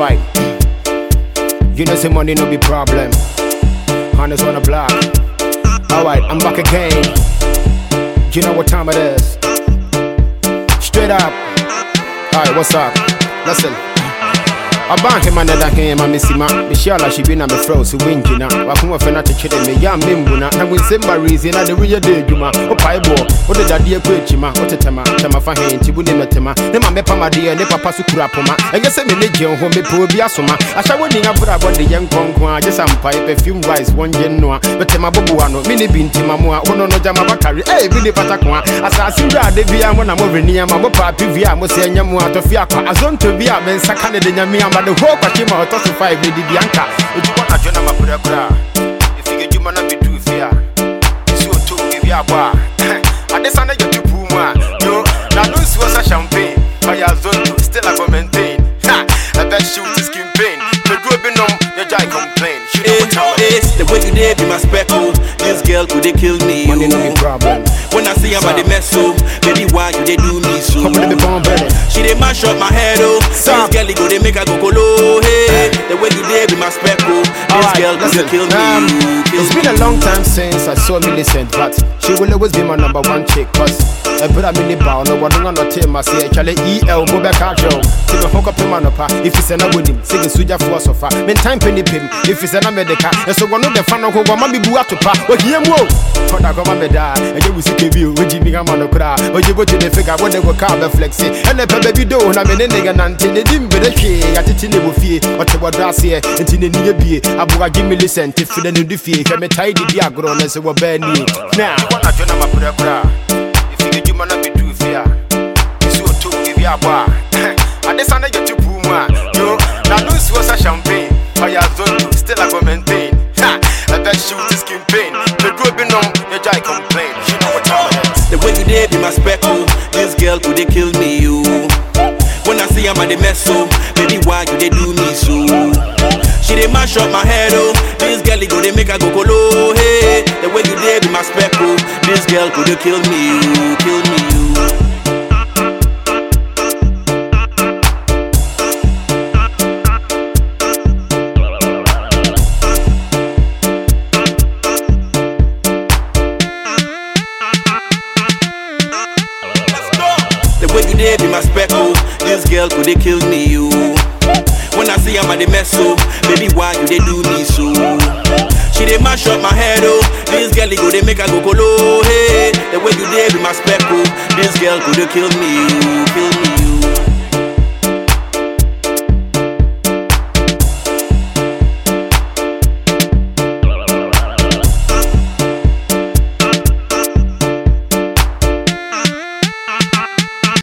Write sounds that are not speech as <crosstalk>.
Alright. You know, say money no be problem. Honest on the block. Alright, I'm back again. You know what time it is. Straight up. Alright, what's up? Listen. Aban hema na da hema mesima Mishala she be na me fro so winjina Wakuma fe na chede me ya membuna Na winsemba reason na de reya de dwuma O paibo o de dade ekwa echima o tetema chama fa hen ti bu ne metema Ne ma me pama de ne papa so kura poma Enye se me ne je ho me po bi asoma Asha woni abura bo de yen konkon a je sampa perfume wise won je no a Betema bobo ano me ne bi ntima mo a Ono no jama bakari eh bi ne pata ko a Asase wura de bia mo na mo reni ama mo pa pi via mo se nya mo atofia kwa azonto bia me nsaka ne de nyame ama de ho kwakye ma ɔtɔ so five ne di bianka ojubɔ na dwo na mabrɛ kora ɛfige dwuma na medu fie a ɛsi ɔtɔ ebi abɔ a ade sa no yɛ to puu mu a yo na no nsuo sɛ champagne ɔyɛ azonto still I go maintain ha ɛbɛhyew to skin pain meduro bi nom yɛgyae complain You know what time it is. It's the way you did be my speckle. This girl could they kill me. Money no be oh. problem. When I see her by the mess so, baby why you they do me so? She they mash up my head oh. This girl they go they make her go colo hey. The way you did be my speckle. This Alright, girl listen, kill me. um, kill it's me. been a long time since I saw Millicent, but she will always be my number one chick. Cause a bit of mini bow, no one on the team, I say, Charlie EL, go back out, Joe. To the hook up in Manapa, if it's an abudi, sing a suja for sofa, mean time penny pim, if it's an America, and so one of the fan of who want to be to pa, or here, whoa. But I come on the die, and you will see you, which you become on the crowd, but you go to the figure when they were car flexi, and the baby do, and I'm in a nigga, and they didn't be the key, at it in the buffet, or to what I say, and in the near be, Abu give me listen, if you didn't defeat, come a I if you <laughs> get you man up to fear, so to give you a yo, lose was a champagne, your zone, still <laughs> I. Ha, bet shoot is skin pain, the group in on, you jai complain, you know what time it is. The way you did be my speckle. This girl could they kill me you. When I see her by the mess so, baby why you they do me so? She they mash up my head oh. This girl they go they make her go colo hey. The way you did be my speckle. This girl could they kill me you, kill me you. The way you did be my speckle. This girl could they kill me you. When I see her by the mess so, baby why you they do me so? They mash up my head oh. This girl go they make her go colo hey. The way you did be my speckle. Oh. This girl could kill me oh, kill me you.